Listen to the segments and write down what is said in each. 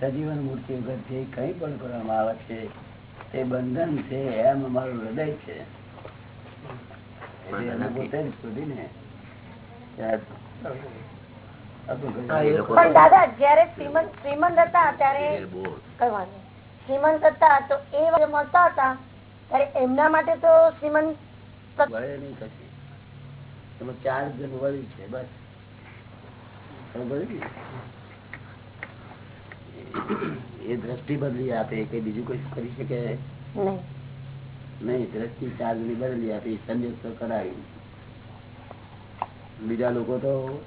સજીવન મૂર્તિ વગર જે કઈ પણ કરવામાં આવે છે તે બંધન છે એમ અમારું હૃદય છે. પોતે જ શોધીને પણ દાદા જયારે શ્રીમંત શ્રીમંત હતા ત્યારે. શ્રીમંત હતા તો એ મળતા હતા ત્યારે એમના માટે તો શ્રીમંત વળે નહીં કશું. એમાં ચાર જણ વળી છે બસ? એ દ્રષ્ટિ બદલી આપે કે બીજું કઈ કરી શકે? નહીં. દ્રષ્ટિ ચારની બદલી આપી સંદેશ તો કરાવી. બીજા લોકો તો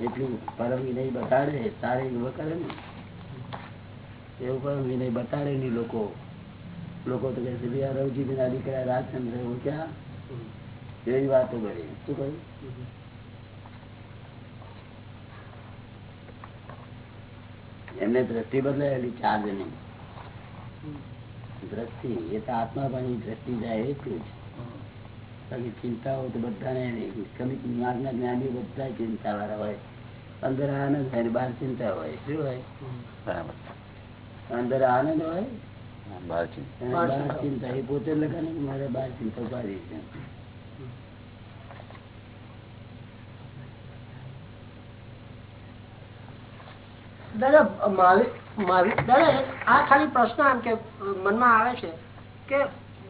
એટલું પરમ વિનય બતાડે સારી કરે ને એવું પરમ વિનય બતાડે નહીં લોકો. લોકો તો કહે છે "ભઈ આ રવજી ના દીકરા રાજચંદ્ર હું ક્યાં? એવી વાતો કરી. શું કહ્યું? એમને દ્રષ્ટિ બદલાયેલી ચાર્જ નહીં દ્રષ્ટિ એ તો આત્મા પણ દ્રષ્ટિ જાય એટલું જ બાકી ચિંતાઓ તો બધાને કમિક માર્ગના જ્ઞાની બધા ચિંતા વાળા હોય. અંદર આનંદ હોય બહાર ચિંતા હોય. શું હોય? બરાબર. અંદર આનંદ હોય બહાર ચિંતા. એ પોતે લખે મારે બહાર ચિંતા ઉપાડી છે. દાદા મહાવીર મહાવીર દાદા આ ખાલી પ્રશ્ન આમ કે મનમાં આવે છે કે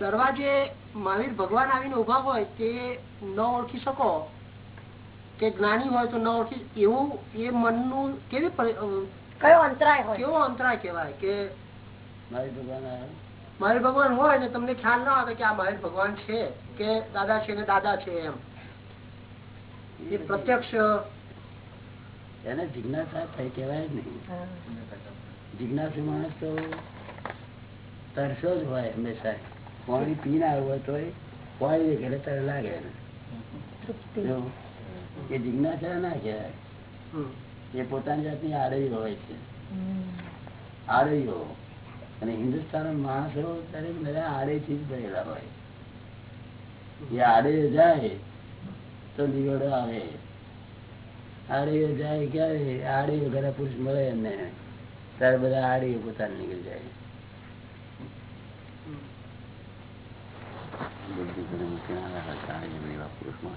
દરવાજે મહાવીર ભગવાન આવીને ઊભા હોય તે ન ઓળખી શકો? કે જ્ઞાની હોય તો ન ઓળખી? એવું એ મનનું કેવી કયો અંતરાય હોય? કેવો અંતરાય કહેવાય? કે મારી ભગવાન આ મહાવીર ભગવાન હોય ને તમને ખ્યાલ ના આવે કે આ મહાવીર ભગવાન છે કે દાદા છે ને દાદા છે એમ. એ પ્રત્યક્ષ એને જિજ્ઞાસા થઈ કહેવાય નહીં. જિજ્ઞાસુ માણસ તો તરસો જ હોય હંમેશા. પાણી પીને આવ્યો હોય તોય પાણી ઘરે તર લાગે. એ જિજ્ઞાસા ના કહેવાય. એ પોતાની જાતની આડવી હોય છે. આડઈઓ અને હિન્દુસ્તાન માણસો ત્યારે બધા આડે થી ભરેલા હોય. એ આડે જાય તો નિવેડો આવે. આડે જાય ક્યારે? આડે ઘરે પુરુષ મળે એમને. ત્યારે બધા આડે પોતાને નીકળી જાય. પુરુષમાં.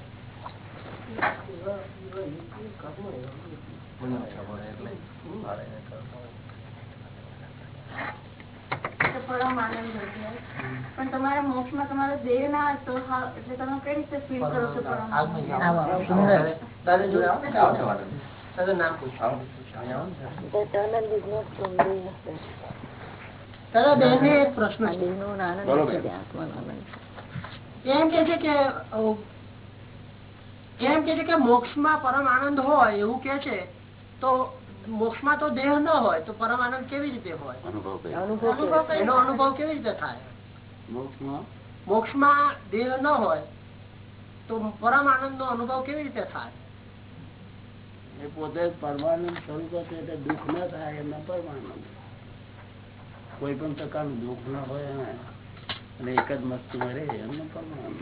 પરમ આનંદ હોય છે. પણ તમારા મોક્ષમાં તમારો દેહ ના હતો એટલે તમે કઈ રીતે ફીલ કરો છો પરમ. એમ કે છે કે કે મોક્ષમાં પરમ આનંદ હોય એવું કે છે તો મોક્ષમાં તો દેહ ન હોય તો પરમ આનંદ કેવી રીતે હોય? અનુભવ એનો અનુભવ કેવી રીતે થાય? મોક્ષમાં? મોક્ષમાં દેહ ન હોય તો પરમ આનંદ નો અનુભવ કેવી રીતે થાય? એ પોતે પરમાનંદ સ્વરૂપ છે એટલે દુઃખ ન થાય એમના પરમાનંદ કોઈ પણ પ્રકારનું દુઃખ ન હોય અને એક જ મસ્તી મળે એમને પરમાનંદ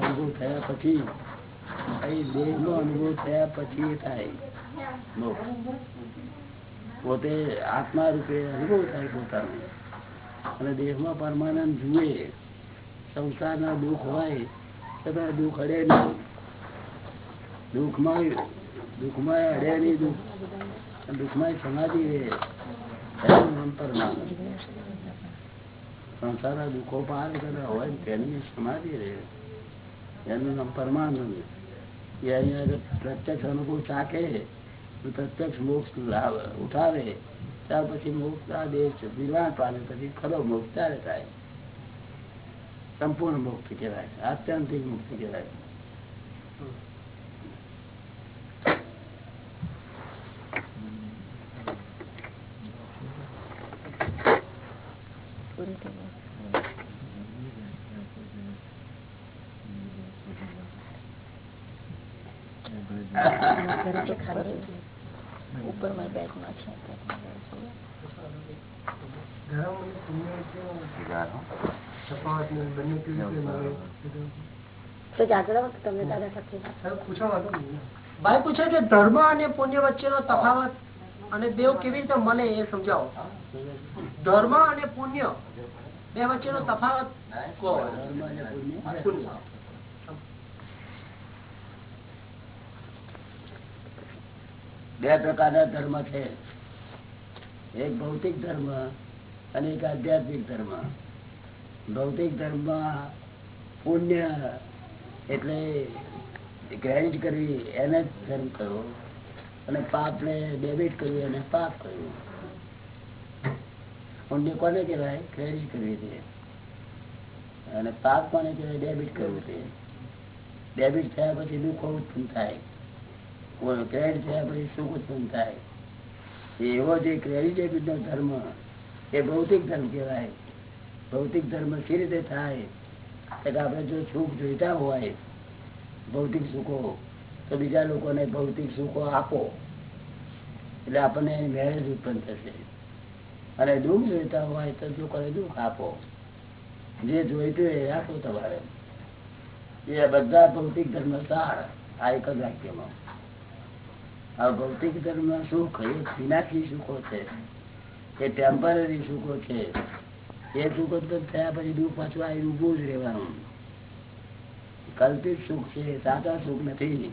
અનુભવ થયા પછી દેહ નો અનુભવ થયા પછી એ થાય. પોતે આત્મા રૂપે અનુભવ થાય પોતાનો. અને દેહમાં પરમાનંદ જુએ, સંસારના દુઃખ હોય તો દુઃખ અડે નહીં. દુઃખમાં દુઃખમાં અડે નહીં દુઃખ દુઃખમાં સમાધિ રહે. પરમાનંદ. સંસારના દુઃખો પાર કરે હોય તેની સમાધિ રહે. એનું નામ પરમાનંદ. એ અહીંયા પ્રત્યક્ષ અનુભવ ચાકે પ્રત્યક્ષ મોક્ષ લાભ ઉઠાવે. ત્યાર પછી મોક્ષ આ દેશ નિર્વાણ પામે પછી ખરો મોક્ષ. ત્યારે થાય? સંપૂર્ણ મુક્તિ કહેવાય આત્યંતિક મુક્તિ કહેવાય પૂરી થઈ ગઈ. એના ઘરે તો ખબર જ નથી. ઉપરમાં બેગમાં છે ધર્મ અને પુણ્ય વચ્ચેનો વિચારો. તફાવત ને બંને કેવી રીતે મળે તો જાગડા તમને દાદા. ભાઈ પૂછે કે ધર્મ અને પુણ્ય વચ્ચેનો તફાવત અને દેવ કેવી રીતે મળે એ સમજાવો. ધર્મ અને પુણ્ય બે વચ્ચેનો તફાવત બે પ્રકારના ધર્મ છે. એક ભૌતિક ધર્મ અને એક આધ્યાત્મિક ધર્મ. ભૌતિક ધર્મ પુણ્ય એટલે ક્રેડિટ કરવી, એને ધર્મ કરવો. અને પાપ ને ડેબિટ કરવી, એને પાપ કરવું. પુણ્ય કોને કહેવાય? ક્રેડિટ કરવી છે. અને પાપ કોને કહેવાય? ડેબિટ કરવું છે. ડેબિટ થયા પછી દુઃખ ઉત્પન્ન થાય. ક્રેડિટ થયા પછી સુખ ઉત્પન્ન થાય. એવો જે ક્રેડિટ નો ધર્મ, એ ભૌતિક ધર્મ કહેવાય. ભૌતિક ધર્મ સી રીતે થાય? કે આપણે જો સુખ જોઈતા હોય, ભૌતિક સુખો, તો બીજા લોકોને ભૌતિક સુખો આપો. એટલે આપણને મેરેજ ઉત્પન્ન થશે. અને દુઃખ જોઈતા હોય તો લોકોને દુઃખ આપો. જે જોઈતું એ આપો તમારે. એ બધા ભૌતિક ધર્મ સાર, આ એક જ વાક્યમાં. આ ભૌતિક ધર્મ સુખ, એ વિનાશી સુખો છે. એ ટેમ્પરરી સુખો છે. એ સુખો તો થયા પછી દુઃખ પાછું આવી ઉભું જ રહેવાનું. કલ્પિત સુખ છે, સાચા સુખ નથી.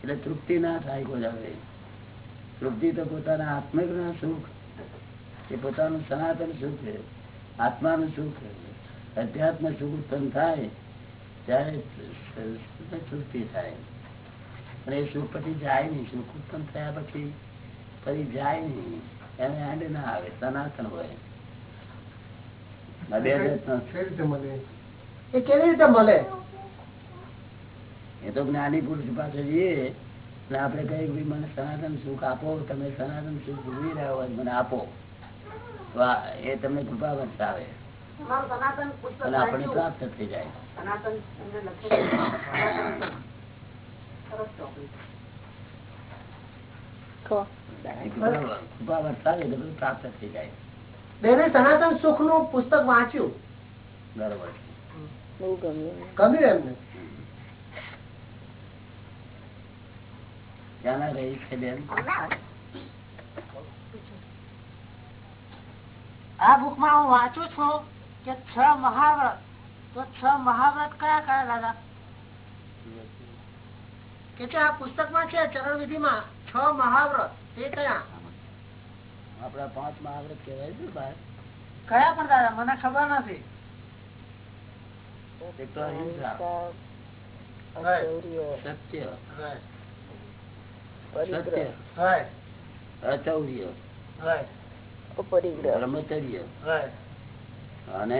એટલે તૃપ્તિ ના થાય કોઈ તૃપ્તિ તો પોતાના આત્મિક ના સુખ એ પોતાનું સનાતન સુખ છે, આત્માનું સુખ અધ્યાત્મ સુખ ઉત્પન્ન થાય ત્યારે તૃપ્તિ થાય. અને એ સુખ પછી જાય નહીં. સુખ ઉત્પન્ન થયા પછી ફરી જાય નહીં. એને એન્ડ ના આવે, સનાતન હોય આ બે જાતનો કેવી રીતે મળે એ કેવી રીતે મળે? એ તો જ્ઞાની પુરુષ પાસે જઈએ અને આપણે કહીએ કે ભાઈ મને સનાતન સુખ આપો તમે સનાતન સુખ ભૂલી રહ્યા હોય મને આપો. તો એ તમને કૃપા આવે અને આપણે પ્રાપ્ત થઈ જાય. કૃપા વરસાવે એટલે બધું પ્રાપ્ત થઈ જાય. બેને સનાતન સુખનું પુસ્તક વાંચ્યું. ગમ્યું એમને ક્યાંના રહી છે બેન? આ બુકમાં હું વાંચું છું કે છ મહાવ્રત. તો છ મહાવ્રત કયા કયા દાદા? કે આ આ પુસ્તકમાં છે ચરણવિધિ માં છ મહાવ્રત. તે કયા? આપડા પાંચ મહાવ્રત કેવાય છે બાર કયા પણ દાદા મને ખબર નથી. એક તો અહિંસા સત્ય. સત્ય. અચૌર્ય. બ્રહ્મચર્ય. અને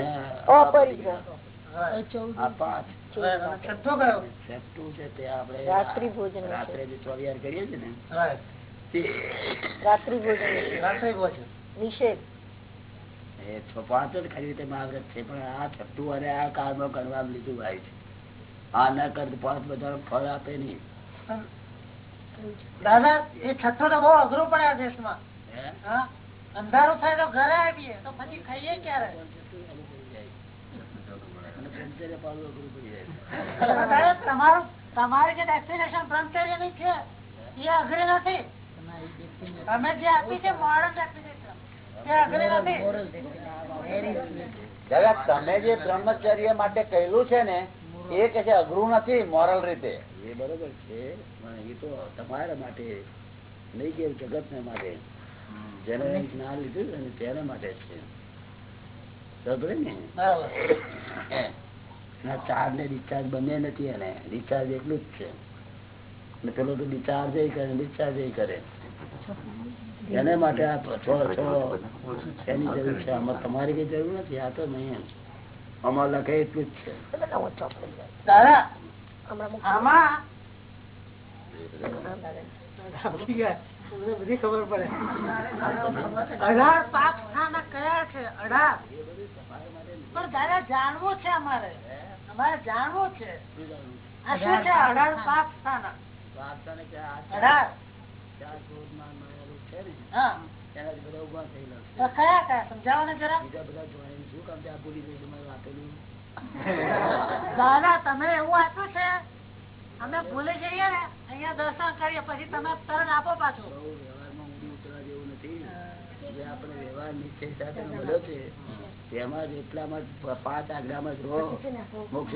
રાત્રિ ભોજન રાત્રે જે કરીએ છીએ ને રાત્રિ ભોજન. નિષેધ. એ છ ખરી રીતે મહાવ્રત છે પણ આ છઠ્ઠું અને આ કાળમાં ગણવા લીધું આવ્યું છે. આ ના કરતો પાંચ બધા ફળ આપે નહીં. દાદા એ છઠ્ઠો તો બહુ અઘરું પડે આ દેશમાં. અંધારું થાય તો ઘરે આવીએ તો પછી ખાઈએ ક્યારે? અને બ્રહ્મચર્ય અઘરું પડી જાય દાદા તમારું તમારે જે ડેસ્ટિનેશન બ્રહ્મચર્યની છે એ અઘરી નથી. તમે જે આપી છે મોડર્ન ડેસ્ટિનેશન એ અઘરી નથી. દાદા તમે જે બ્રહ્મચર્ય માટે કહેલું છે ને એ કે છે અઘરું નથી મોરલ રીતે. એ બરોબર છે પણ એ તો તમારા માટે નહીં કે જગત ને માટે. જેને ના લીધું છે તેના માટે છે. સમજે ને? ચાર્જ ને ડિસ્ચાર્જ બંને નથી એને. ડિસ્ચાર્જ એટલું જ છે. અને પેલો તો ડિસ્ચાર્જ કરે ડિસ્ચાર્જ કરે. એને માટે આ છ છ એની જરૂર છે. આમાં તમારી કઈ જરૂર નથી? આ તો નહીં આમાં લખે એટલું જ છે. દાદા હમણાં મૂકી આમાં દો. ભૂલી ગયા. મને બધી ખબર પડે અઢાર પાપ સ્થાન કયા છે? અઢાર. પણ દાદા જાણવું છે અમારે. અમારે જાણવું છે. આ શું છે અઢાર પાપ સ્થાન વાર્તાને કે આ અઢાર. તમે એવું આપ્યું છે? અમે ભૂલી જઈએ ને અહિયાં દર્શન કરીએ પછી તમે તરણ આપો પાછું. વ્યવહારમાં ઊંડી ઉતરવા જેવું નથી. જે આપણે વ્યવહાર નિશ્ચય સાથે મળ્યો છે તેમાં જ એટલામાં પાંચ આગળ જ રહો. મોક્ષ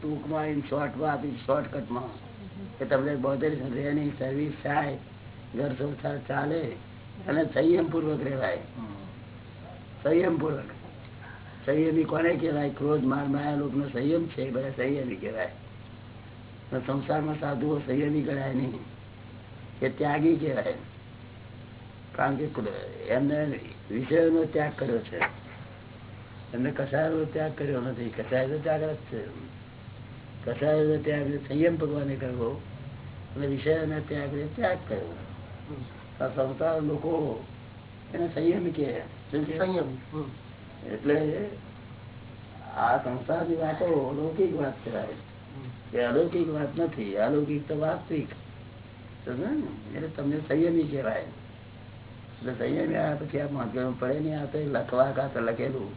ટૂંકમાં શોર્ટમાં આપી શોર્ટકટમાં કે તમને બોતેર રહેની સર્વિસ થાય ઘર સંસાર ચાલે અને સંયમ પૂર્વક રહેવાય. સંયમ પૂર્વક સંયમી કોને કહેવાય? ક્રોધ માર માયા લોક નો સંયમ છે બધા સંયમી કહેવાય. તો સંસારમાં સાધુઓ સંયમી ગણાય નહીં. એ ત્યાગી કહેવાય. કારણ કે એમને વિષયોનો ત્યાગ કર્યો છે. એમને કસાયનો ત્યાગ કર્યો નથી. કસાયનો ત્યાગ જ છે. કસાયનો ત્યાગ સંયમ ભગવાને કરવો. અને વિષયોનો ત્યાગ ત્યાગ કર્યો આ સંસાર લોકો એને સંયમ કે સંયમ? એટલે આ સંસારની વાતો લૌકિક વાત કહેવાય. એ અલૌકિક વાત નથી અલૌકિક તો વાસ્તવિક. એટલે તમને સંયમી કહેવાય. એટલે સંયમી આવ્યા પછી આ મહત્વ પડે નહીં આ તો લખવા કાતર લખેલું.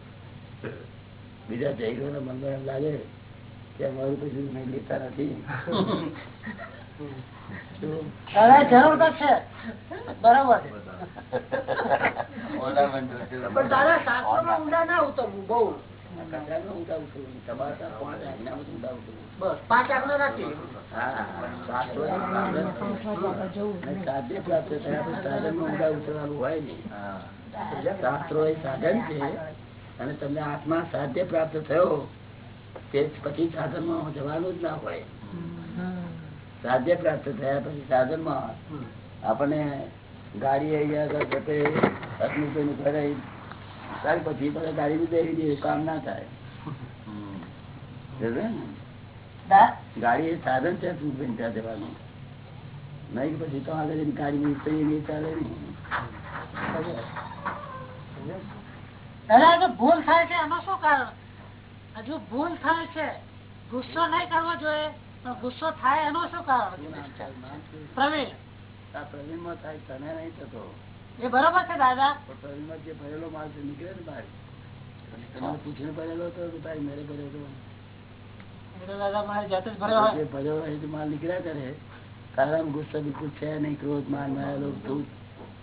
બીજા જૈનોના મનમાં એમ લાગે કે અમારું કશું મેં લેતા નથી. બરોબર. શાસ્ત્રો એ સાધન અને છે તમને આત્મા સાધ્ય પ્રાપ્ત થયો તે પછી સાધનમાં જવાનું જ ના હોય. સાધ્ય પ્રાપ્ત થયા પછી સાધનમાં આપણને ગાડી આવી આગળ જતે નું ઘર ત્યાર પછી બધા ગાડી બી દેવી દે કામ ના થાય. ગાડી એ સાધન છે હસમુખભાઈ ત્યાં જવાનું. નહીં પછી તો આગળ ગાડી ની ઉતરી નહીં ચાલે નહીં ભૂલ થાય છે એનું શું કારણ? હજુ ભૂલ થાય છે ગુસ્સો નહીં કરવો જોઈએ પણ ગુસ્સો થાય એનું શું કારણ? પ્રવીણ. પ્રવીણમાં થાય તને નહીં થતો. એ બરોબર છે દાદા. પણ જે ભરેલો માલ છે નીકળે ને બહાર તમારે પૂછીને ભરેલો હતો કે ભાઈ મેરે ભર્યો હતો? દાદા મારી જાતે જ ભર્યો જે હોય હોય માલ નીકળ્યા કરે. તારામાં ગુસ્સો બિલકુલ છે નહીં ક્રોધ માન માયેલો તું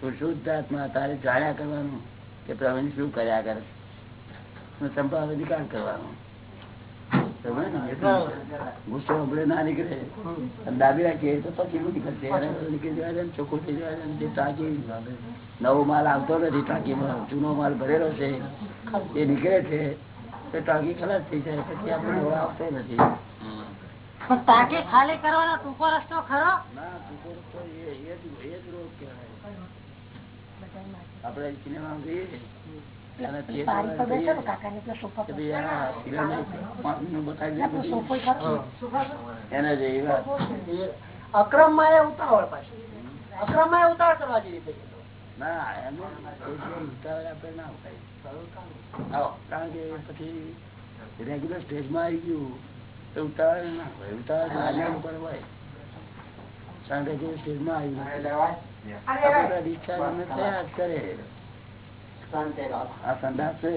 તું શુદ્ધ આત્મા તારે જાણ્યા કરવાનું કે પ્રવીણ શું કર્યા કરે? સંભાવ અધિકાર કરવાનું. ગુસ્સો હમણાં ના નીકળે. અને રાખીએ તો પછી શું નીકળશે? નીકળી જવા ચોખ્ખું થઈ જવા જે ટાંકી નવો માલ આવતો નથી ટાંકીમાં જૂનો માલ ભરેલો છે એ નીકળે છે તો ટાંકી ખલાસ થઈ જાય પછી આપણે નવો આવતો નથી. ટાંકી ખાલી કરવાનો ટૂંકો રસ્તો ખરો? ના ટૂંકો રસ્તો એ એ જ એ જ રોગ કહેવાય. આપણે સિનેમા જોઈએ પછી રેગ્યુલર સ્ટેજ અક્રમમાં ઉતાવળ પાછી. અક્રમ ઉતાવળ કરવા જેવી થઈ આવો. કારણ કે પછી રેગ્યુલર સ્ટેજમાં આવી ગયું. તો ઉતાવળ ના હોય. ઉતાવળ ઉપર હોય. કારણ કે માં આવી discharge અમે થયા જ કરે. સંદાસ છે.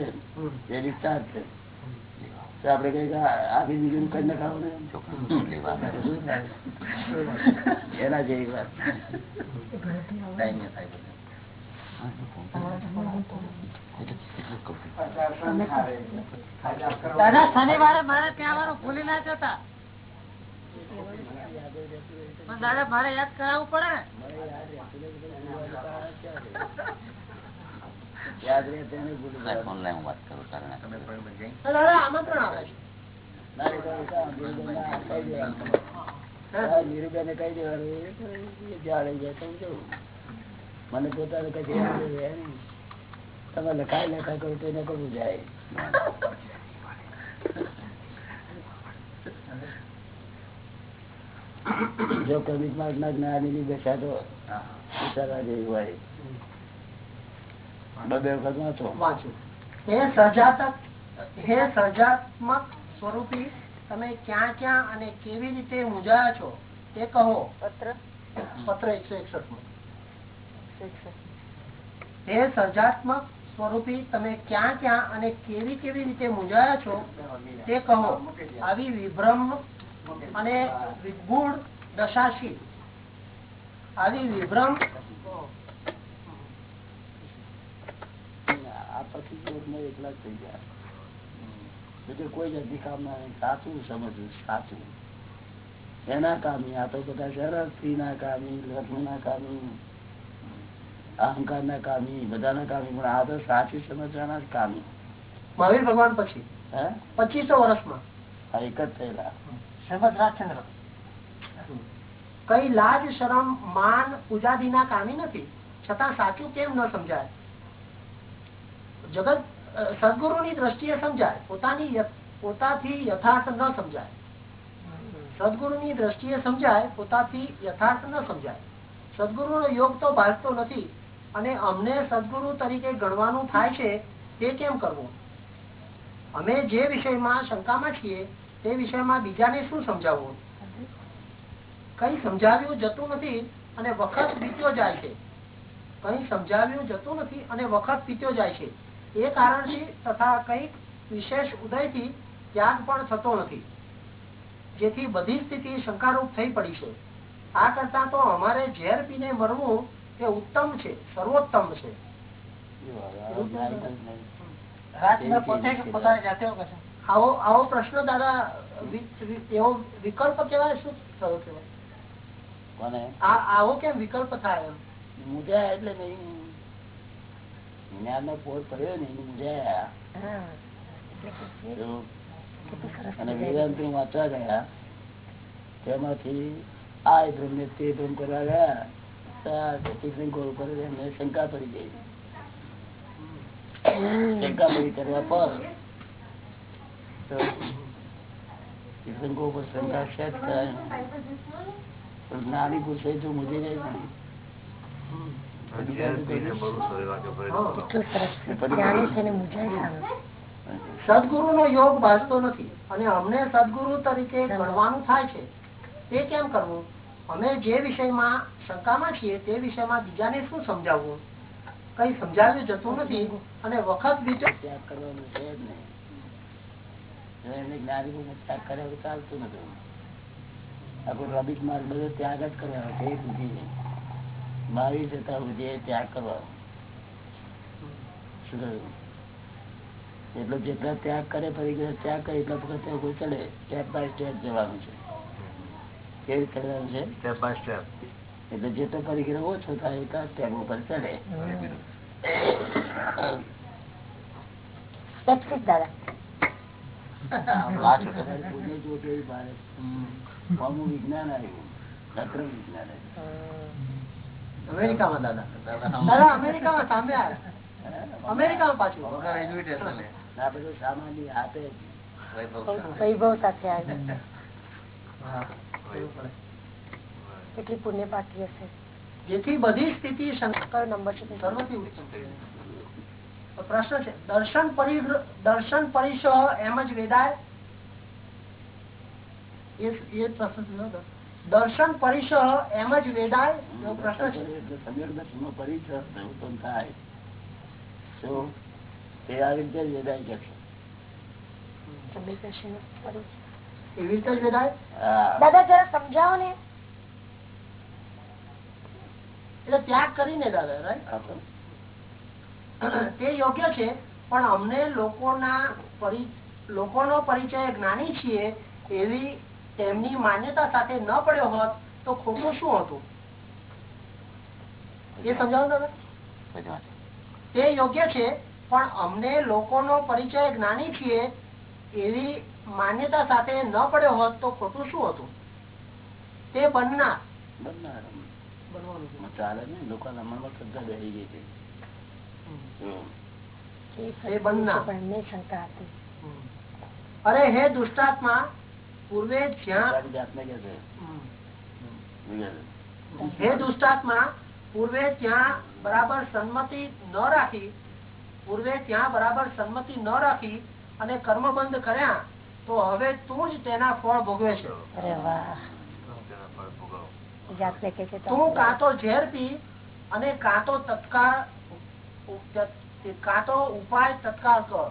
એ discharge છે. આપડે કઈ આપી બીજું કરી નખાવું ને એના જેવી વાત. દાદા શનિવારે મારે ત્યાં વાળું ભૂલી ના જતા. દાદા મારે યાદ કરાવવું પડે ને. યાદ રહે તેને ઓનલાઈન વાત કરું આમંત્રણ આવે છે. કહી દેવાનું. કહી જ્યાં મને પોતાને નહીં. તમે લખાય લખાય કરો તો એને કરવું જાય જો ક્રમિક માર્ગ ના જ્ઞાની ની દશા તો વિચારવા જેવી હોય. બબે વખત વાંચો વાંચું. હે સર્જાતક હે સર્જાત્મક સ્વરૂપી તમે ક્યાં ક્યાં અને કેવી રીતે મૂંઝાયા છો તે કહો. પત્ર. પત્ર એકસો એકસઠમાં હે સર્જાત્મક સ્વરૂપી તમે ક્યાં ક્યાં અને કેવી કેવી રીતે મૂંઝાયા છો તે કહો. આવી વિભ્રમ અને વિગુણ દશાશી આવી વિભ્રમ આ પછી એકલા જ થઈ ગયા. બીજું કોઈ જાતની કામ ના સાચું સમજવું સાચું. એના કામી આ તો બધા શરત ના કામી લગ્નના કામી અહંકાર ના કામી બધાના કામી પણ આ તો સાચું સમજવાના જ કામી. મહાવીર ભગવાન પછી? હે? પચીસો વર્ષમાં. આ એક જ થયેલા શ્રીમદ રાજચંદ્ર. કઈ લાજ શરમ માન પૂજાદિના કામી નથી. છતાં સાચું કેમ ન સમજાય? જગત સદગુરુની દ્રષ્ટિએ સમજાય. પોતાની પોતાથી યથાર્થ ન સમજાય. સદગુરુની દ્રષ્ટિએ સમજાય, પોતાથી યથાર્થ ન સમજાય. સદગુરુનો યોગ તો ભાગતો નથી અને અમને સદગુરુ તરીકે ગણવાનું થાય છે તે કેમ કરવું? અમે જે વિષયમાં શંકામાં છીએ, તે વિષયમાં બીજાને શું સમજાવવું? કઈ સમજાવ્યું જતું નથી અને વખત વીત્યો જાય છે. કઈ સમજાવ્યું જતું નથી અને વખત પીત્યો જાય છે. એ કારણથી તથા કંઈક વિશેષ ઉદયથી ત્યાગ પણ થતો નથી. જેથી બધી સ્થિતિ શંકારૂપ થઈ પડી છે. આ કરતા તો અમારે ઝેર પીને મરવું એ ઉત્તમ છે સર્વોત્તમ છે. આવો આવો પ્રશ્ન દાદા વિ- વિ- એવો વિકલ્પ કેવાય શું? થયો કેવાય આ આવો કેમ વિકલ્પ થાય એમ? એટલે નહીં જ્ઞાન નો પોર પડ્યો ને અને. વેદાંત વાંચવા ગયા. તેમાંથી આ ભ્રમ ને તે ભ્રમ કરવા ગયા. તો આ ઉપર એમને શંકા પડી ગઈ. શંકા પડી કરવા પર તો તીર્થંકર ઉપર શંકા છે કરાય પણ જ્ઞાની પુરુષે જો મુજે જાય સદગુરુ નો યોગ ભાસતો નથી અને અમને સદગુરુ તરીકે ગણવાનું થાય છે. તે કેમ કરવું? અમે જે વિષયમાં શંકામાં છીએ તે વિષયમાં બીજાને શું સમજાવવું? કઈ સમજાવ્યું જતું નથી અને વખત બીજો ત્યાગ કરવાનો છે જ નહીં. ત્યાગ કરે ચાલતું નથી. આપણો રબિક માર્ગ બધો ત્યાગ જ કરવાનો છે મારી જતા સુધી ત્યાગ કરવાનો એટલો જેટલા ત્યાગ કરે ફરી ત્યાગ કરે એટલા વખત ચડે સ્ટેપ બાય સ્ટેપ જવાનું છે કેવી રીતે છે સ્ટેપ બાય સ્ટેપ એટલે જેટલો પરિગ્રહ ઓછો થાય એટલા સ્ટેપ ઉપર ચડે Skeptic દાદા તમારે પુણ્ય જો કેવી ભારે આમું વિજ્ઞાન આવ્યું અક્રમ વિજ્ઞાન આવ્યું અમેરિકામાં દાદા દાદા અમેરિકામાં સામે આવ્યા અમેરિકામાં પાછું વગર ઇન્વિટેશન આ બધું સામાન્ય હાથે જ. વૈભવ સાથે આવ્યું કેટલી પુણ્ય પાકી હશે જેથી બધી સ્થિતિ શંકા કયો નંબર છે તે? સર્વથી ઉત્તમ તો પ્રશ્ન છે દર્શન પરિ દર્શન પરિસહ એમ જ વેદાય એ એ પ્રશ્ન છે ને? દર્શન પરિસહ એમ જ વેદાય એવો પ્રશ્ન છે. થાય શું તે આ રીતે જ વેદાય કે છે ત્યાગ કરીને દાદા તો. યોગ્ય છે પણ અમને લોકોના પરિ- લોકોનો પરિચય જ્ઞાની છીએ એવી તેમની માન્યતા સાથે ન પડ્યો હોત તો ખોટું શું હતું? એ સમજાવો તમે? તે યોગ્ય છે પણ અમને લોકોનો પરિચય જ્ઞાની છીએ એવી માન્યતા સાથે ન પડ્યો હોત તો ખોટું શું હતું? તે બનનાર. ચાલે ને શ્રદ્ધા બેસી ગઈ છે. અરે હે દુષ્ટાત્મા પૂર્વે. હે દુષ્ટાત્મા પૂર્વે ત્યાં બરાબર સંમતિ ન રાખી પૂર્વે ત્યાં બરાબર સંમતિ ન રાખી અને કર્મબંધ કર્યા તો હવે તું જ તેના ફળ ભોગવે છે. અરે વાહ. જાતને કે છે તો. તું કાં તો ઝેર પી અને કાં તો તત્કાળ કાં તો ઉપાય તત્કાળ કર.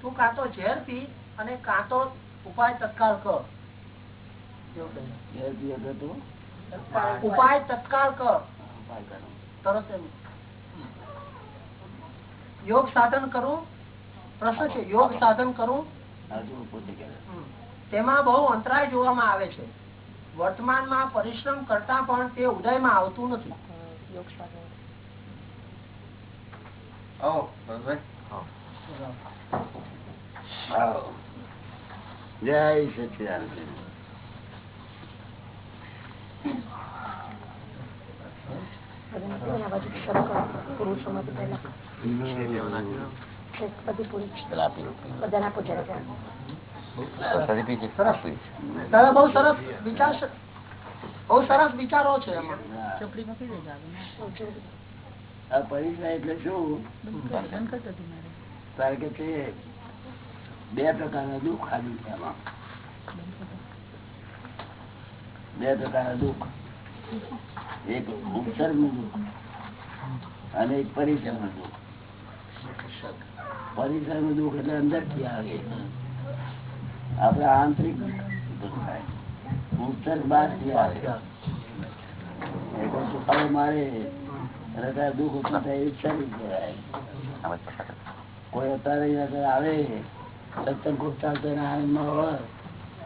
તું કાં તો ઝેર પી અને કાં તો ઉપાય તત્કાળ કર. ઉપાય તત્કાળ કર. તરત યોગ સાધન કરું. પ્રશ્ન છે યોગ સાધન કરું. અર્જુન પોતે કહે તેમાં બહુ અંતરાય જોવામાં આવે છે. વર્તમાનમાં પરિશ્રમ કરતા પણ તે ઉદયમાં આવતું નથી. યોગ સાધન. સચિદાનંદ બધાને કેવું ને આ બાજુ શરૂ કરો પુરુષોમાંથી પહેલા. એક બધી પૂરી પેલા આપી બધાને આપો જરા જરા પ્રસાદી પી છે આપી છે. દાદા બહુ સરસ વિચાર બહુ સરસ વિચારો છે પરીક્ષા એટલે શું? કારણ કે બે પ્રકારના દુઃખ આવ્યું છે એમાં બે પ્રકારના દુઃખ. એક ઉપસર્ગનું દુઃખ અને એક પરિસરનું દુઃખ. પરિસરનું દુઃખ એટલે અંદરથી આવે. આપડે આંતરિક ઉપસર્ગ બહારથી આવે. મારે હૃદય દુઃખ ઉત્પન્ન થાય એ ઉપસર્ગ કહેવાય. કોઈ અત્યારે આવે સત્સંગ ખૂબ ચાલતો એના આનંદમાં હોય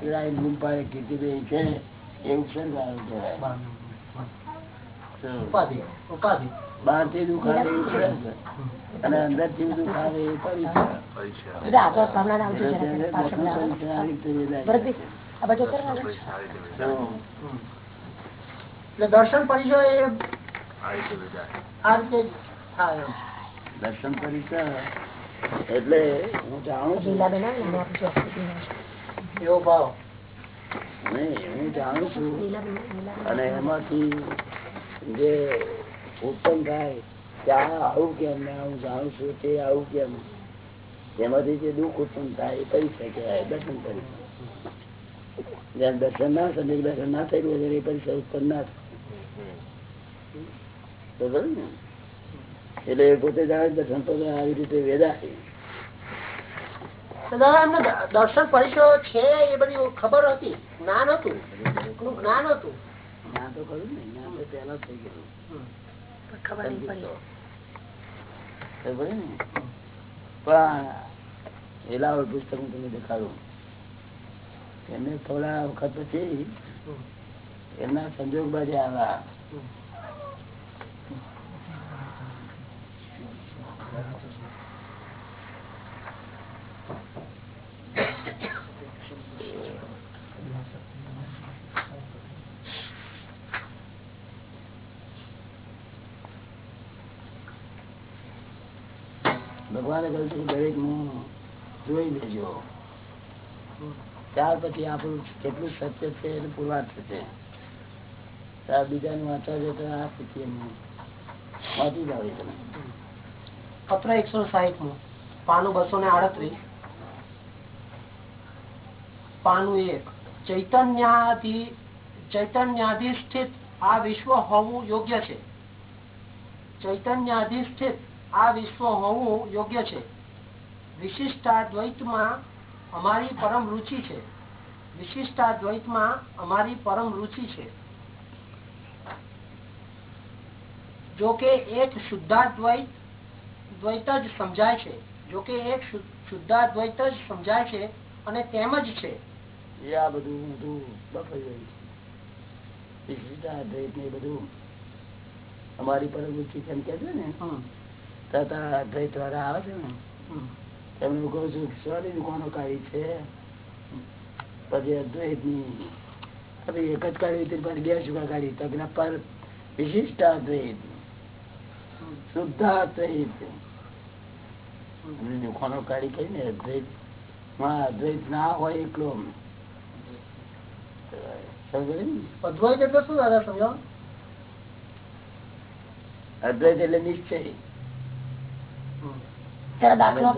પીડાઈ બૂમ પાડે કીર્તિભાઈ છે એ ઉપસર્ગ આવે કહેવાય. તો ઉપાધિ ઉપાધિ. બહારથી દુઃખ આવે એ અને પરિસર દર્શન પરિચય એ આ રીતે થાય. એમ. દર્શન પરિસર એટલે હું જાણું છું. એવો ભાવ. નહીં હું જાણું છું. અને એમાંથી જે ઉત્પન્ન થાય કે આ આવું કેમ ને હું જાણું છું તે આવું કેમ એમાંથી જે દુઃખ ઉત્પન્ન થાય એ કરી શકે દર્શન કરી જેમ દર્શન ના સમજે દર્શન ના થયેલું એ પરીક્ષા ઉત્પન્ન ના થાય. બરોબર ને? એટલે પોતે જાણે દર્શન તો આવી રીતે વેદાય તો દાદા એમને દ- દર્શન પરિચય છે એ બધી ખબર હતી? જ્ઞાન હતું? જ્ઞાન હતું? જ્ઞાન તો ખરું ને જ્ઞાન તો થઈ ગયેલું ખબર નહીં પડી. ખબર ને? પણ એલા પુસ્તક હું તમને દેખાડું. એમને થોડા વખત પછી એમના સંજોગ બાજુ આવ્યા ભગવાને કહ્યું છે કે દરેકનું જોઈ લેજો. ત્યાર પછી આપણું કેટલું સત્ય છે એનું પુરવાર થશે. ત્યાર બીજાનું છે તો આ એનું વાંચી એ તમે. પત્ર એકસો સાહીઠનું પાનું બસો ને આડત્રીસ. પાનું એક. ચૈતન્યાધિ, ચૈતન્યાધિષ્ઠિત આ વિશ્વ હોવું યોગ્ય છે. ચૈતન્યાધિષ્ઠિત આ વિશ્વ હોવું યોગ્ય છે. વિશિષ્ટાદ્વૈતમાં અમારી પરમ રુચિ છે. વિશિષ્ટાદ્વૈતમાં અમારી પરમ રુચિ છે. જો કે એક શુદ્ધાદ્વૈત દ્વૈત જ સમજાય છે. જો કે એક શુદ્ધાદ્વૈત જ સમજાય છે અને તેમ જ છે. એ આ બધું બધું બફાઈ ગયું છે. વિશિષ્ટાદ્વૈત ને બધું. અમારી પરમ રુચિ કેમ કે છે ને? અદ્વૈત વાળા આવે છે ને? એમને હું કહું છું સોની દુકાનો કાઢી છે. પછી અદ્વૈતની પછી એક જ કાઢી હતી બે કાઢી પર વિશિષ્ટ અદ્વૈત. શુદ્ધ અદ્વૈત. દુકાનો કાઢી કઈ ને અદ્વૈતમાં અદ્વૈત ના હોય એકલો? અદ્વૈત એટલે શું દાદા સમજો અદ્વૈત એટલે નિશ્ચય. દાખલો?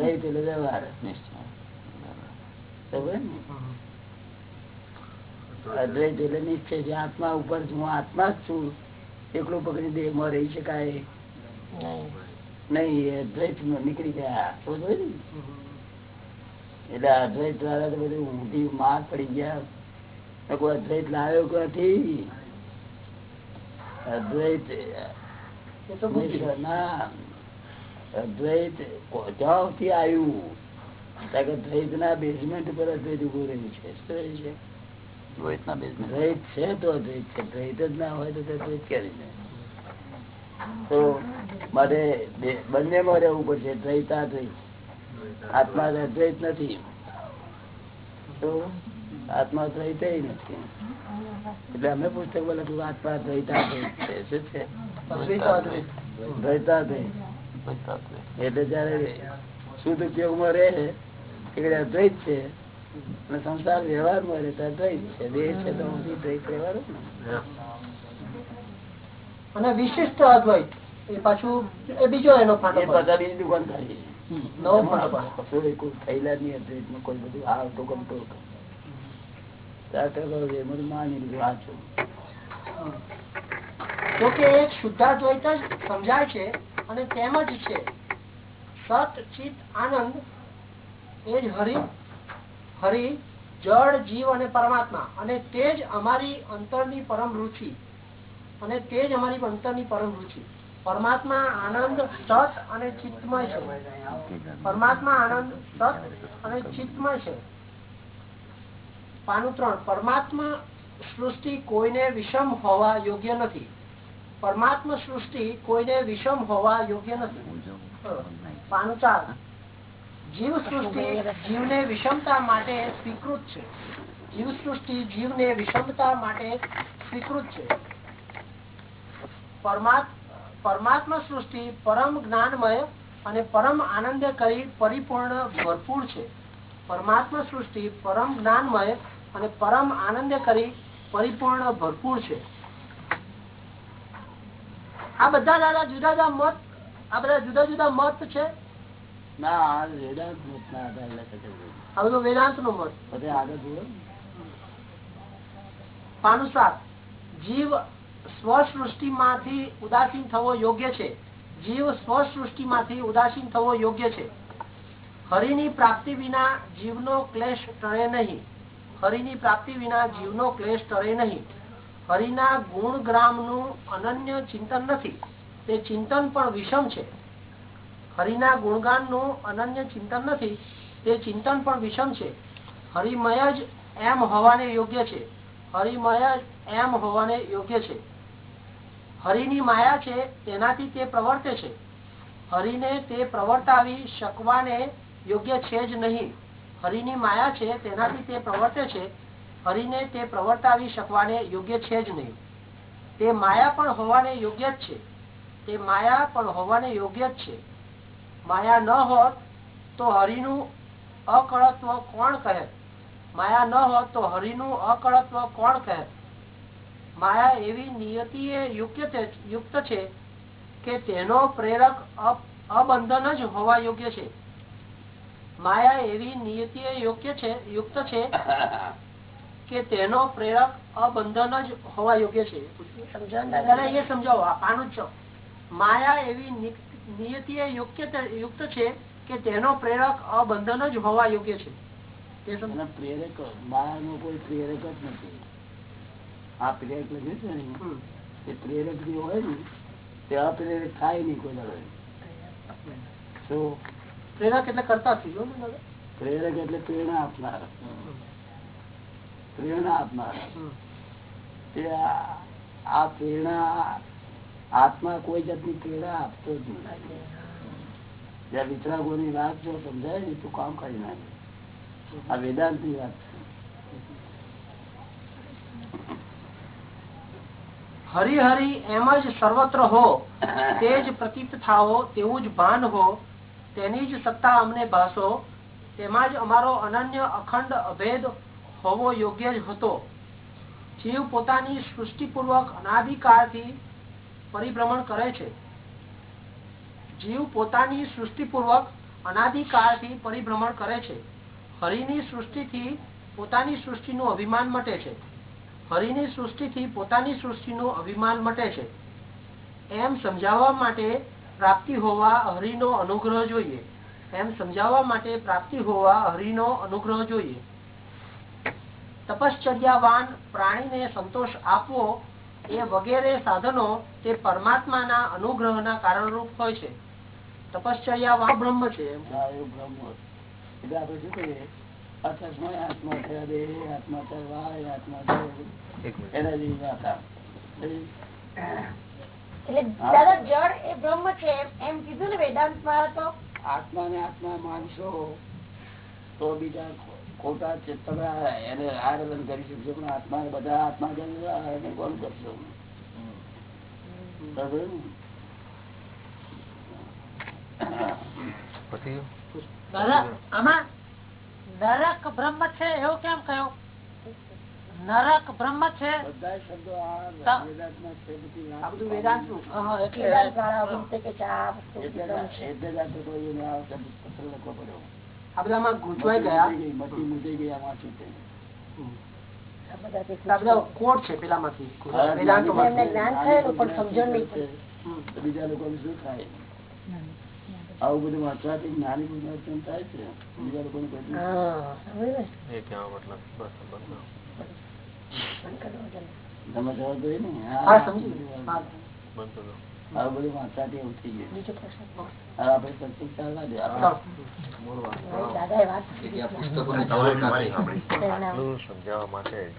અદ્વૈત એટલે નિશ્ચય. છે. આત્મા ઉપર હું આત્મા જ છું. એકલું પકડી દેહમાં રહી શકાય? નહીં. નહીં અદ્વૈત નીકળી ગયા. એટલે અદ્વૈત દ્વારા તો બધું ઊંધી માર પડી ગયા. તો કોઈ અદ્વૈત લાવ્યો નથી? અદ્વૈત એ તો બુદ્ધિ. ના. અદ્વૈત ક્યાંથી આવ્યું? દ્વૈત ના બેઝમેન્ટ પર અદ્વૈત ઉભું રહ્યું છે. શું રહ્યું છે? દ્વૈતના બેઝમેન્ટ દ્વૈત છે તો અદ્વૈત છે. દ્વૈત જ ના હોય તો દ્વૈત ક્યારે તો મારે બે- બંનેમાં રહેવું પડશે. દ્વૈતા દ્વૈત આત્મા અદ્વૈત નથી. તો આત્મા દ્વૈત નથી. એટલે અમે પુસ્તક લખ્યું આત્મા દ્વૈતા દ્વૈત છે. શું છે? દ્વૈતા દ્વૈત એટલે જયારે શુદ્ધ ઉપયોગમાં રહે એટલે અદ્વૈત છે અને સંસાર વ્યવહારમાં રહે તો અદ્વૈત છે. દેહ છે તો દ્વૈત વ્યવહાર અને વિશિષ્ટ અદ્વૈત એ પાછું એ બીજો એનો ફાટો બધા બીજી દુકાન થાય નવો ફાટો કોઈ થયેલા નહીં અદ્વૈતમાં કોઈ બધું આવતો ગમતો ત્યાં તો કહું, એ બધું માની લીધું સાચું જો કે એક શુદ્ધાદ્વૈત જ સમજાય છે અને તેમ જ છે, સત ચિત આનંદ, એ જ હરિ હરિ, જળ, જીવ અને પરમાત્મા. અને તે જ અમારી અંતરની પરમ રુચિ. અને તે જ અમારી અંતરની પરમ રુચિ. પરમાત્મા આનંદ, સત અને ચિત્તમય છે. પરમાત્મા આનંદ, સત અને ચિત્તમય છે. પાનું ત્રણ. પરમાત્મા સૃષ્ટિ કોઈને વિષમ હોવા યોગ્ય નથી. પરમાત્મા સૃષ્ટિ કોઈને વિષમ હોવા યોગ્ય નથી. પાનુચાર જીવ સૃષ્ટિ જીવને વિષમતા માટે સ્વીકૃત છે. જીવ સૃષ્ટિ જીવને વિષમતા માટે સ્વીકૃત છે. પરમાત્મા સૃષ્ટિ પરમ જ્ઞાનમય અને પરમ આનંદ કરી પરિપૂર્ણ ભરપૂર છે. પરમાત્મા સૃષ્ટિ પરમ જ્ઞાનમય અને પરમ આનંદ કરી પરિપૂર્ણ ભરપૂર છે. આ બધા દાદા જુદા જુદા મત આ બધા જુદા જુદા મત છે? ના વેદાંત મતના આધારે લખે છે બધું. આ બધું વેદાંતનું મત. બધે આગળ જુઓ. પાનું સાત જીવ સ્વસૃષ્ટિ માંથી ઉદાસીન થવો યોગ્ય છે. જીવ સ્વસૃષ્ટિ માંથી ઉદાસીન થવો યોગ્ય છે. હરિની પ્રાપ્તિ વિના જીવનો ક્લેશ ટળે નહીં. હરિની પ્રાપ્તિ વિના જીવનો ક્લેશ ટળે નહીં. હરિના ગુણ ગ્રામનું અનન્ય ચિંતન નથી. તે ચિંતન પણ વિષમ છે. હરિના ગુણગાનનું અનન્ય ચિંતન નથી. તે ચિંતન પણ વિષમ છે. હરિમય જ એમ હોવાને યોગ્ય છે. હરિમય જ એમ હોવાને યોગ્ય છે. હરિની માયા છે તેનાથી તે પ્રવર્તે છે. હરિને તે પ્રવર્તાવી શકવાને યોગ્ય છે જ નહીં. હરિની માયા છે તેનાથી તે પ્રવર્તે છે. હરિને તે પ્રવર્તાવી શકવાને યોગ્ય છે જ નહીં. તે માયા પણ હોવાને યોગ્ય જ છે. તે માયા પણ હોવાને યોગ્ય જ છે. માયા ન હોત તો હરિનું અકળત્વ કોણ કહે? માયા ન હોત તો હરિનું અકળત્વ કોણ કહે? માયા એવી નિયતિ છે- યુક્ત છે કે તેનો પ્રેરક અબંધન જ હોવા યોગ્ય છે. માયા એવી નિયતિ યોગ્ય છે, યુક્ત છે કે તેનો પ્રેરક અબંધન જ હોવા યોગ્ય છે. એ સમજાવો આ પાનું જ છો. માયા એવી નિયતિ યુક્ત છે કે તેનો પ્રેરક અબંધન જ હોવા યોગ્ય છે. પ્રેરક માયા નો કોઈ પ્રેરક જ નથી. આ પ્રેરક લખ્યું છે ને. એ પ્રેરક જે હોય ને તે અપ્રેરક થાય નહીં કોઈ દાડો. પ્રેરક. એટલે કરતા થઈ ગયો પ્રેરક એટલે પ્રેરણા આપનાર પ્રેરણા આપનાર. તે આ પ્રેરણા આત્મા કોઈ જાતની પ્રેરણા આપતો જ નથી જ્યાં વિતરાગોની વાત જો સમજાય ને તો કામ કરી નાખે. આ વેદાંતની વાત છે. હરિ હરિ એમ જ સર્વત્ર હો તે જ પ્રતીત થાવો તેવું જ ભાન હો તેની જ સત્તા અમને ભાસો તેમાં જ અમારો અનન્ય અખંડ અભેદ હોવો યોગ્ય જ હતો. જીવ પોતાની સૃષ્ટિપૂર્વક અનાદિકાળથી પરિભ્રમણ કરે છે. જીવ પોતાની સૃષ્ટિપૂર્વક અનાદિકાળથી પરિભ્રમણ કરે છે. હરિની સૃષ્ટિથી પોતાની સૃષ્ટિનું અભિમાન મટે છે. હરિની સૃષ્ટિથી પોતાની સૃષ્ટિનું અભિમાન મટે છે. એમ સમજાવવા માટે પ્રાપ્તિ હોવા હરિનો અનુગ્રહ જોઈએ. એમ સમજાવવા માટે પ્રાપ્તિ હોવા હરિનો અનુગ્રહ જોઈએ. તપશ્ચર્યાવાન પ્રાણીને સંતોષ આપવો એ વગેરે સાધનો તે પરમાત્માના અનુગ્રહના કારણરૂપ હોય છે. તપશ્ચર્યાવાન બ્રહ્મ છે એમ. હા, એવું બ્રહ્મ હોય. એટલે આપણે શું કહીએ આ ચશ્મા થયા હાથમાં થયા એના જેવી વાત એટલે દાદા જળ એ બ્રહ્મ છે એમ- એમ કીધું ને વેદાંતમાં તો? આત્મા ને આત્મા માનશો તો બીજા ખોટા આ એને આરાધન કરી શકશો પણ આત્મા બધા આત્મા એને કોણ કરશો. નરક બ્રહ્મ છે એવું કેમ કહ્યું? નરક બ્રહ્મ છે બધા શબ્દો આ એટલે વેદાંત છે આ વસ્તુ એટલે આ બધામાં ગૂંચવાઈ ગયા. બધા. હમ. તો બીજા લોકોને શું થાય આવું બધું વાંચવાથી જ્ઞાની થાય છે. બીજા લોકો. તમે જવાબ જોઈએ ને? હા સમજી હા. બંધ વાંચવાથી એવું થઈ ગયું. બીજો પ્રશ્ન હવે આપણે સત્સંગ ચાલવા દે. મારી સમજાવવા માટે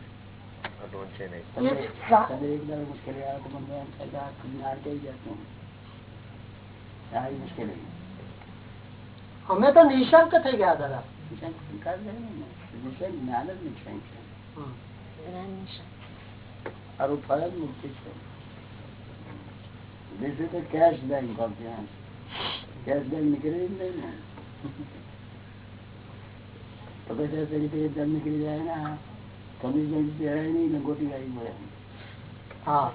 મુશ્કેલી આવે તો મને એમ થાય કે કઈ જાતનું? આવી મુશ્કેલી. અમે તો નિશંક થઈ ગયા દાદા. નિશાન સંસ્કાર નિશાન જ્ઞાન જ નિશંક છે. હમ. ફરજ મુક્તિ છે. This is a cash bank of hands. Cash bank નીકળી જ નહીં ને. પગથિયા તરીકે એકદમ નીકળી જાય ને કમિશન પહેરાય નહીં લંગોટી આવી મળે. હા?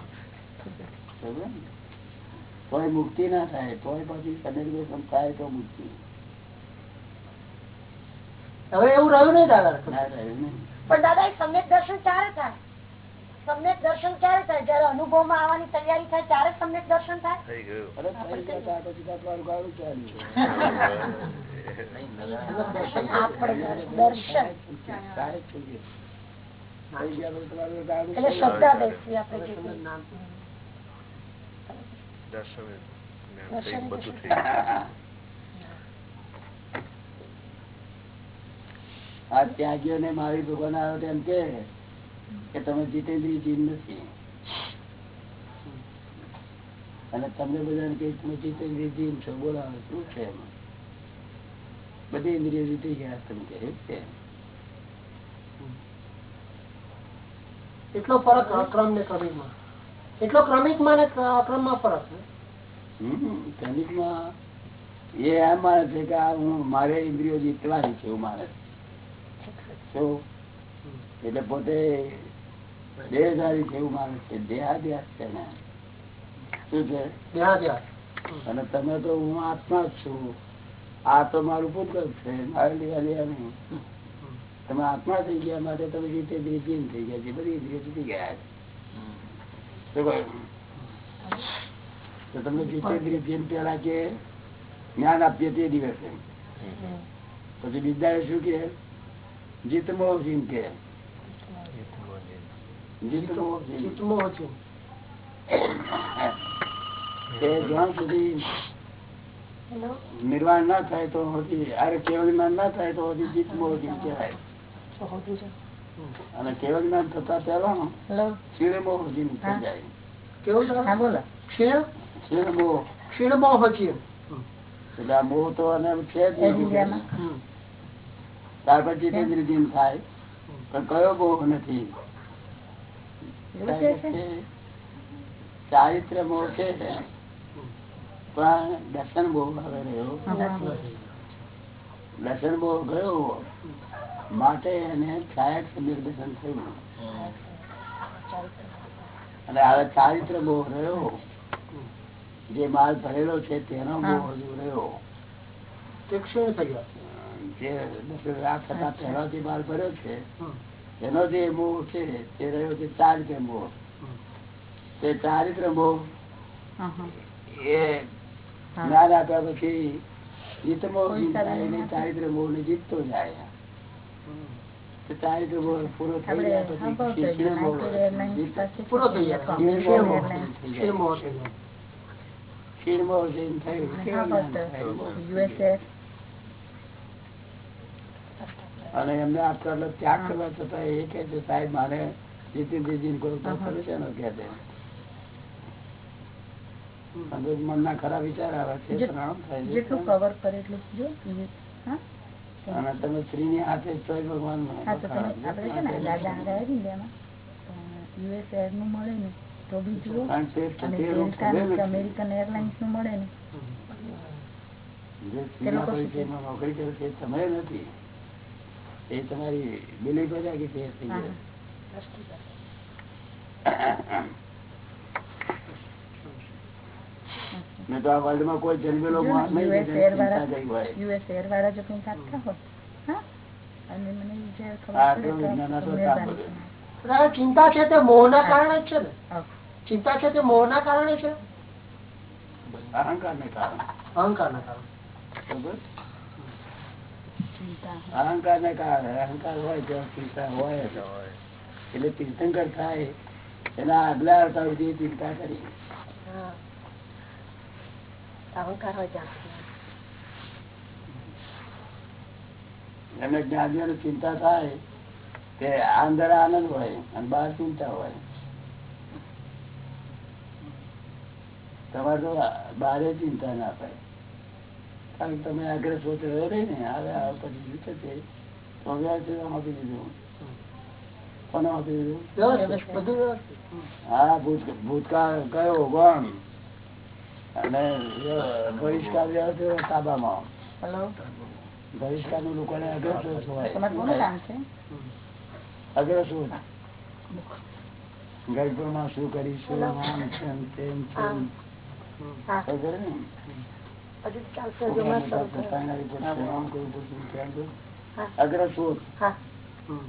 તોય મુક્તિ ના થાય. તોય પછી કનેક્શન થાય તો મુક્તિ. હવે એવું રહ્યું નહીં દાદા? ના રહ્યું નહીં. પણ દાદા એ સમ્યક દર્શન ક્યારે થાય? સમ્યક દર્શન ક્યારે થાય? જયારે અનુભવમાં આવવાની તૈયારી થાય ત્યારે સમ્યક દર્શન થાય? આ ત્યાગીઓ ને મારી ભગવાન આવ્યો એમ કે કે તમે જીતેન્દ્રિય જીવ નથી. અને તમને બધાને કે તમે જીતેન્દ્રિય જીવ છો. બોલાવે શું છે એમાં? બધી ઇન્દ્રિય જીતી ગયા તમે કે છે એટલો ફરક ક્રમ ને એટલો ફરક છે? હમ, ક્રમિકમાં એ એમ માને છે કે આ હું મારે ઇન્દ્રિયો જીતવાની છે એવું માને છે. એટલે પોતે દેહધારી જેવું માણસ છે. દેહાદ્યાસ છે ને. શું છે? દેહાદ્યાસ અને તમે તો હું આત્મા જ છું. આ તો મારું પુત્ર છે. મારે લેવા દેવા નહીં. તમે આત્મા થઈ ગયા માટે તમે રીતે જીન થઈ ગયા છે. બધી ઇન્દ્રિયો જીતી ગયા છે. તો તમને જીતેન્દ્રિય જીન પેલા કે જ્ઞાન આપીએ તે દિવસે. પછી બીજા શું કે? જીતમો જીન કે જીતમો જીન ચિત્તમોહ છે કે જ્યાં સુધી નિર્વાણ ના થાય તો હોતી અરે કેવળ જ્ઞાન ના થાય તો હોતી જીત મોહજી કહેવાય. અને કેવળ જ્ઞાન થતા પહેલા ક્ષીણ મોહજી થઈ જાય કેવું બોલા. ક્ષીણ? ક્ષીણ મોહ ક્ષીણ મોહ એટલે આ મોહ તો અને છે જ ત્યાર પછી થાય. પણ કયો મોહ નથી? ચારિત્ર મોક્ષે છે. પણ દર્શન બહુ હવે રહ્યો દર્શન બહુ ગયો માટે એને છાયક નિર્દેશન થયું. અને હવે ચારિત્ર બહુ રહ્યો. જે માલ ભરેલો છે તેનો બહુ મોહ હજુ રહ્યો. જે દસ રાત થતા પહેલો જે માલ ભર્યો છે. એનો જે મોહ છે તે રહ્યો છે ચારિત્ર મોહ. તે ચારિત્ર મોહ. એ જ્ઞાન આપ્યા પછી જીતમો કોઈ જીત સાધન થાય નહીં, નથી. ચારિત્ર મોહ ને જીતતો જાય. ચારિત્ર મોહ પૂરો થઈ ગયા પછી પૂરો થઈ. મોહ. ગયો ક્ષીણ મોહ જઈને થયું. અને એમને આટલો ત્યાગ કરવા છતાં એ કે છે સાહેબ મારે જીતીન કોઈ ખરું છે એનો કે છે. મનના ખરા વિચાર આવે છે જે- પરિણામ થાય છે. જેટલું કવર કરે એટલું જો અને તમે સ્ત્રી ની હાથે ચોય ભગવાન છે ને દાદા આવ્યા છે યુએસનું મળે ને તો બી જુઓ. અમેરિકન એરલાઇન્સનું મળે ને. જે લોકો નોકરી કરે છે સમય નથી. એ તમારી બિલીફ જ આખી ફેર થઈ જાય નહીં તો આ વર્લ્ડમાં કોઈ જન્મેલો જો માણસ ને નહીં યુએસ એર ચિંતા વાળા હોય. જો અને મને ખબર. છે. દાદા ચિંતા છે તે મોહના કારણે જ છે ને? ચિંતા છે તે મોહના કારણે છે? અહંકાર ને કારણે. અહંકારના કારણે. બરોબર? ચિંતા અહંકાર ને કારણે અહંકાર હોય ત્યાં ચિંતા હોય જ. એટલે તીર્થંકર થાય એના આગલા અવતાર સુધી ચિંતા કરી. અહંકાર હોય એમને જ્ઞાનીઓને ચિંતા થાય કે અંદર આનંદ હોય અને બહાર ચિંતા હોય. તમારે તો બારે ચિંતા ના થાય. કારણ તમે આગળ સોચ રહ્યો રહી ને હવે આ પછી જીતે છે તો આમ આપી દીધું. કોને આપી દીધું હા ભૂત ભૂતકાળ કયો ગણ? અને બહિષ્કાર વ્યવસ્થિત તાબામાં. બહિષ્કારનું લોકોને કામ છે? ગઈપુરમાં શું કરીશું? આમ તેમ તેમ. ને? હા.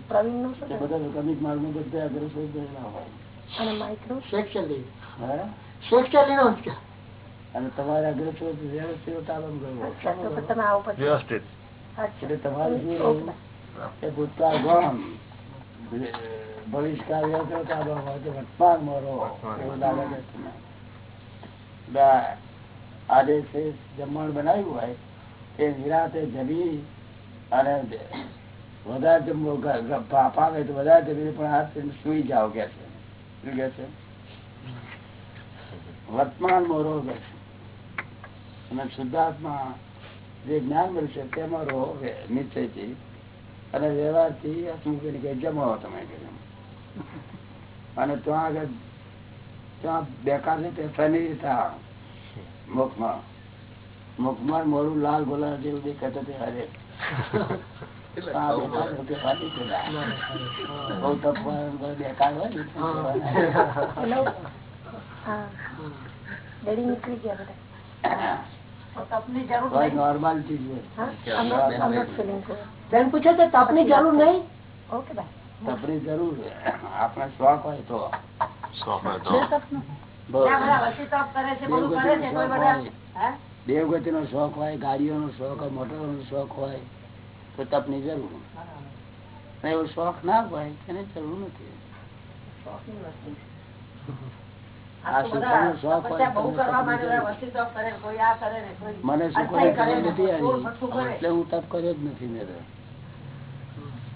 પ્રવીણનું બધા હોય. અને માઇકનું શેખ ચલી હા? શેખ ચલી નો જ કે અને તમારે અગ્રસોચ વ્યવસ્થિત તાબામાં ગયો અચ્છા તો પછી તમે આવો પછી. વ્યવસ્થિત. એટલે તમારે શું રહ્યું? એ ભૂતકાળ ગણ બહિષ્કાર વ્યવસ્થિત તાબામાં હોય તો વર્તમાન મરો એવું લાગે છે તમને. બા- આજે જમણ બનાવ્યું હોય, એ નિરાતે જમી અને વધારે જમવો ગ- તો વધારે જમીને પણ આ સુઈ જાઓ કે છે. શું કે છે? વર્તમાનમાં રોગ અને શુદ્ધાત્મા જે જ્ઞાન મળશે તેમાં વે- નિશ્ચયથી. અને વ્યવહારથી હસમુખી કે જમાવો તમે. અને ત્યાં આગળ, ત્યાં બેકાર ને તે થા મુખમાં. મુખમાં મોરું લાલ ભોલા જેવું દેખાતો તે હારે. તપની જરૂર નહીં? તપની જરૂર નહીં? ઓકે ભાઈ તપની જરૂર. છે. આપણે શોખ હોય તો. શોખ હોય તો. તપ દેવગતિ નો શોખ હોય ગાડીઓ નો શોખ હોય મોટર નો શોખ હોય તો તપની જરૂર એવો શોખ ના હોય એને જરૂર નથી. તપ ને ને મને ને. એટલે હું તપ કર્યો જ નથી મેં તો.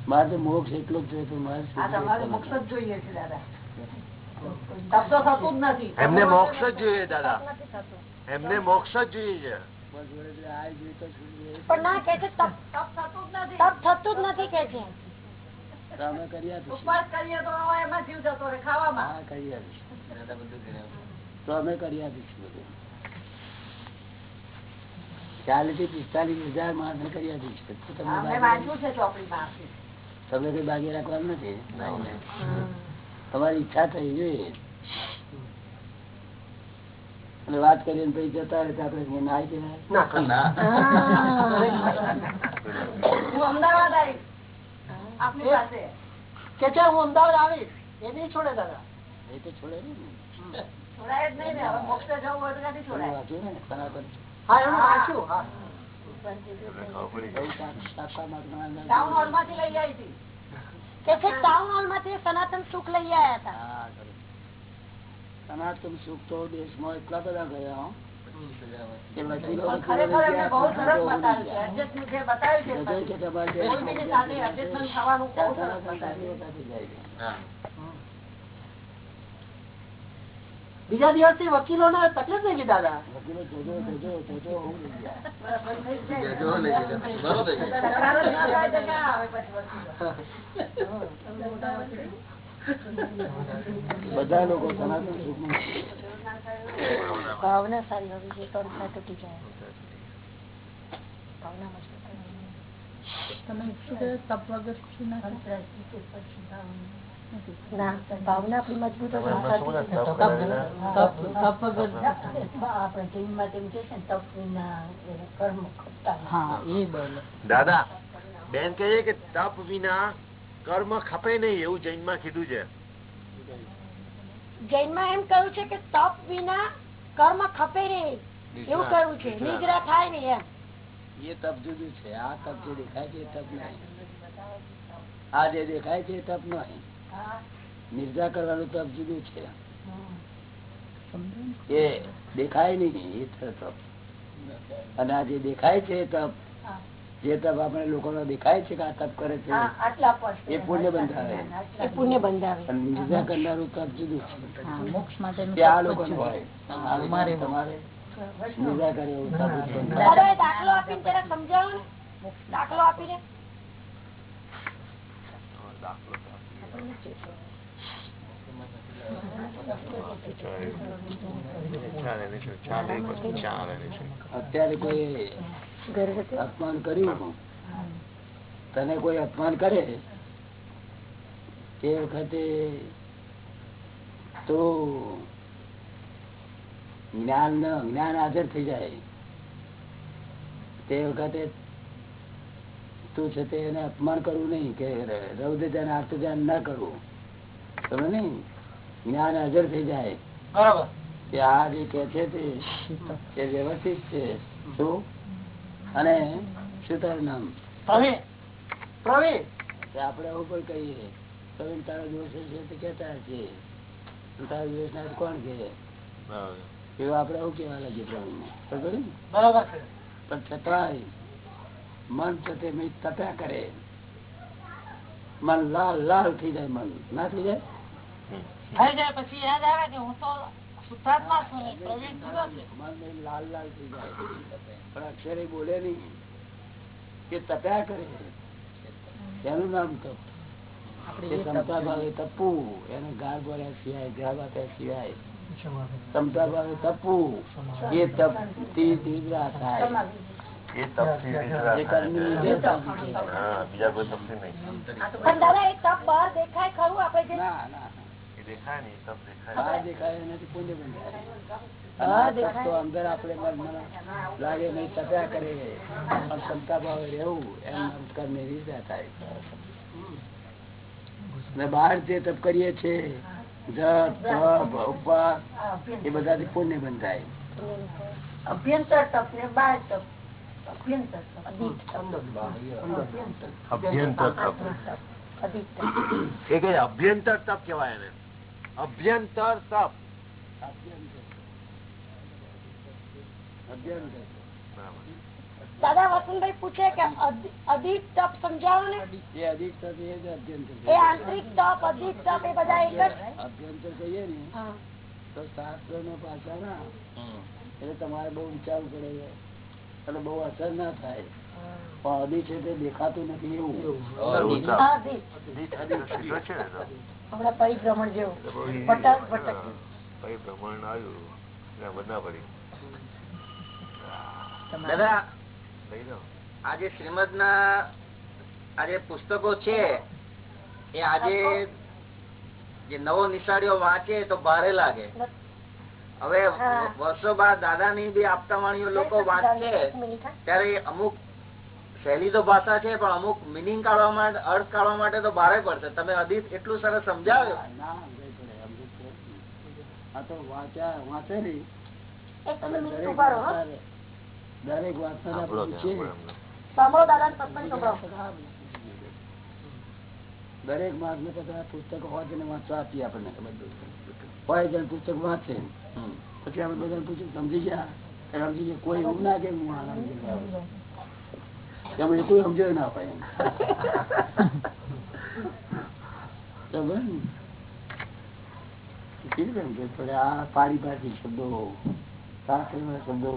મારે તો મોક્ષ એટલો જ જોઈએ મારે મોક્ષ જ જોઈએ છે દાદા. તપ એમને મોક્ષ જ જોઈએ દાદા. એમને મોક્ષ જ જોઈએ છે. બસ જોડે જોડે આ જોઈએ તો શુદ્ધ જોઈએ. પણ ના કે તપ તપ થતું જ નથી. તપ થતું જ નથી કે છે. અમે કરી આપીશું ચાલીસથી પિસ્તાલીસ હજાર માણસ કરી આપીશું તમને બાકી રાખવાનું નથી? તમારી ઈચ્છા થઈ જોઈએ અને વાત કરીને પછી જતા રહે તો આપણે ના કે છે હું અમદાવાદ આવીશ. એ નહીં છોડે દાદા. એ તો છોડે ને. સનાતન સુખ લઈ આવ્યા હતા. સનાતન સુખ તો દેશમાં એટલા બધા ગયા હો. બીજા દિવસથી વકીલોને તકલીફ નહીં દાદા વકીલો જોજો જોજો જોજો ઉડી ગયા. તકરારો જ ના થાય તો ક્યાં આવે પછી વકીલો? બધા લોકો સનાતન સુખ ભાવના સારી હોવી જોઈએ તો અંતર તૂટી જાય ભાવના મજબૂત ના ભાવના આપણી મજબૂત આપણે જૈનમાં તેમ છે ને તપ વિના કર્મ દાદા બેન કહે કે તપ વિના કર્મ ખપે નહીં એવું જૈનમાં કીધું છે. જૈનમાં એમ કહ્યું છે કે તપ વિના કર્મ ખપે નહીં. એવું કહ્યું છે. નિદ્રા થાય નહીં એમ. એ તપ જુદું છે. આ તપ જે દેખાય છે એ તપ નહીં. આ જે દેખાય છે એ તપ નહીં. નિર્જા કરવાનું તપ જુદું છે. એ દેખાય નહીં એ તપ. અને આ જે દેખાય છે તપ. જે તપ આપણે લોકો દેખાય છે કે આ તપ કરે છે એ પુણ્ય બંધાવે. એ પુણ્ય બંધાવે. નિર્જા કરનારું તપ જુદું છે. તે આ લોકો હોય. તમારે તમારે નિર્જા કરે એવું તપ દાખલો આપીને જરા સમજાવો ને. દાખલો આપીને. અત્યારે કોઈ અપમાન કર્યું તને કોઈ અપમાન કરે તે વખતે તો જ્ઞાન ન- જ્ઞાન હાજર થઈ જાય. તે વખતે તું છે તે એને અપમાન કરવું નહીં કે રૌદ્ર ધ્યાન આર્ત ધ્યાન ના કરવું. તમે નહીં? જ્ઞાન હાજર થઈ જાય. બરાબર. કે આ જે કે છે તે વ્યવસ્થિત છે. શું? અને શું તારું નામ? પ્રવીણ. પ્રવીણ. એવું પણ કહીએ. પ્રવીણ તારો દિવસ છે તે કેતા છે. તારો દિવસ ના કોણ કે? એવું આપડે એવું કેવા લાગીએ પ્રવીણ ને? બરાબર પણ છતાંય મન છે તે તપ્યા કરે. મન લાલ લાલ થઈ જાય મન. ના થઈ જાય? થઈ જાય પછી યાદ આવે કે હું તો લાલ લાલ થઈ જાય. પણ અક્ષરે બોલે નહીં એ તપ્યા કરે. એનું નામ તપ એ ભાવે તપવું. એને ગાળ બોલ્યા સિવાય ગ્રાહ આપ્યા સિવાય. ક્ષમતા ભાવે. તપવું. એ તપથી થાય. એ બીજા કોઈ તપથી નહીં. તપ બહાર દેખાય ખરું આપડે દેખાય નહીં તપ દેખાય દેખાય અંદર લાગે નહીં તપ્યા કરે. પણ ક્ષમતા ભાવે રહેવું એમ કર્મની નિદ્રા થાય. બહાર જે તપ કરીએ છીએ જપ તપ ઉપવાસ એ બધાથી પુણ્ય બંધાય અભ્યંતર તપ ને બાર તપ. અભ્યંતર તપ અધિક તપ અભ્યંતર તપ અધિક તપ એ કે અભ્યંતર તપ કેવાય એને અભ્યંતર તપ અભ્યંતર દાદા વસંતભાઈ પૂછે કે અધિ- અધિક તપ સમજાવો ને એ અધિક તપ એ જ અભ્યંતર એ આંતરિક તપ અધિક તપ એ બધા એક જ અભ્યંતર કહીએ ને હા. તો શાસ્ત્ર નો પાછા ના એટલે તમારે બહુ વિચારવું પડે અને બહુ અસર ના થાય. પણ છે તે દેખાતું નથી એવું. હમણાં પરિભ્રમણ જેવું. પટક પટક. પ્રમાણ આવ્યું. બધા પડી. દાદા આજે શ્રીમદ ના આજે પુસ્તકો છે એ આજે જે નવો નિશાળીઓ વાંચે તો ભારે લાગે. હવે વર્ષો બાદ દાદા ની બી આપતા વાણીઓ લોકો વાંચશે. ત્યારે અમુક શૈલી તો ભાષા છે પણ અમુક મિનિંગ કાઢવા માટે અર્થ કાઢવા માટે તો ભારે પડશે. તમે અધિત એટલું સરસ સમજાવ્યું? દરેક માર્ગ ને બધા પુસ્તકો હોય ને વાંચવા આપીએ આપણને હોય પુસ્તક વાંચે. પછી આપડે બધા પૂછ્યું, સમજી ગયા સમજી ગયા, કોઈ એવું ના કે હું આ સમજી. કોઈ સમજાય ના ને? કેવી રીતે સમજે? આ પારિભાષિક શબ્દો, શાસ્ત્રીય શબ્દો